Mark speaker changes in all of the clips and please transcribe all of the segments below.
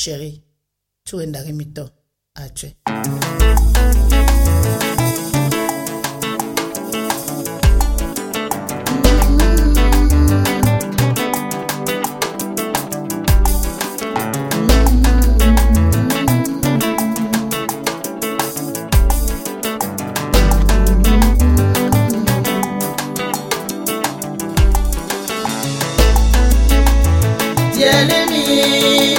Speaker 1: sheri tuendake mito atwe
Speaker 2: tielemi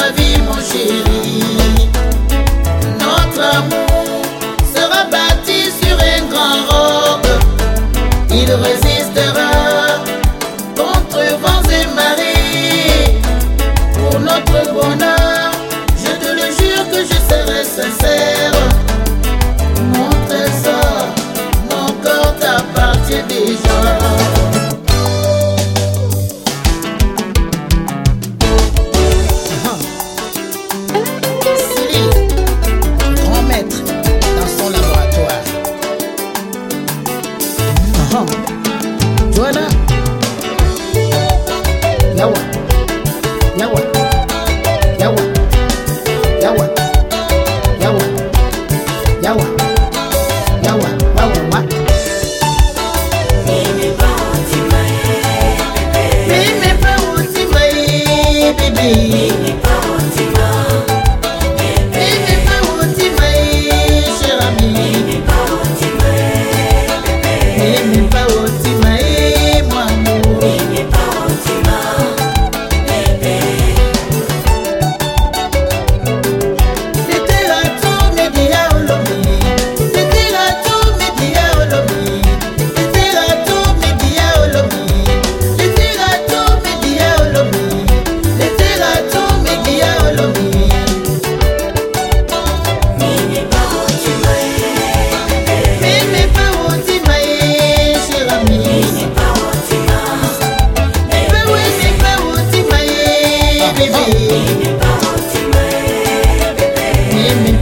Speaker 2: la vie.
Speaker 1: Yawa. Yawa. Yawa. Yawa. Yawa. Yawa. Yawa. Wawa wa.
Speaker 2: Mimi pa utimai, baby. Mimi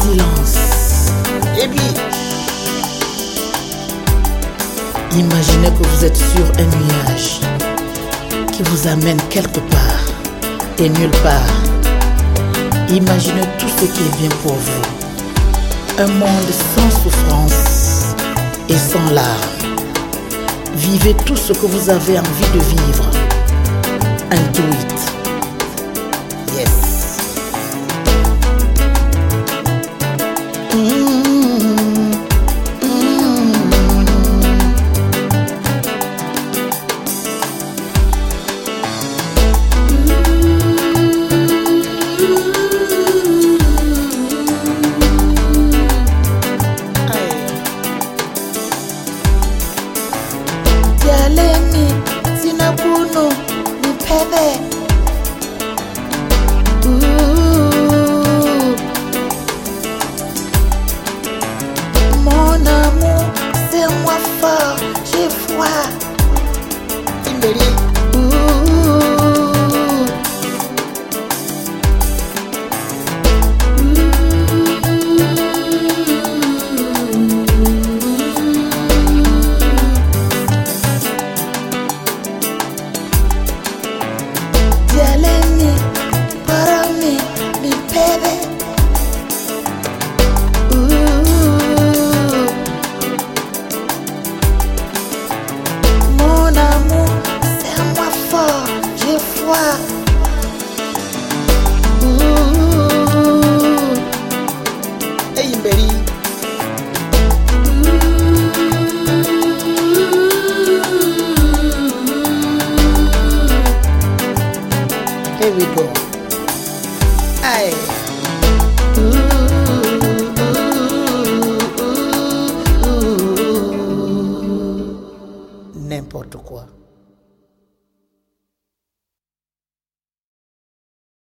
Speaker 1: Silence. Et puis, imaginez que vous êtes sur un nuage qui vous amène quelque part et nulle part. Imaginez tout ce qui est bien pour vous. Un monde sans souffrance et sans larmes. Vivez tout ce que vous avez envie de vivre. And do it. 贝贝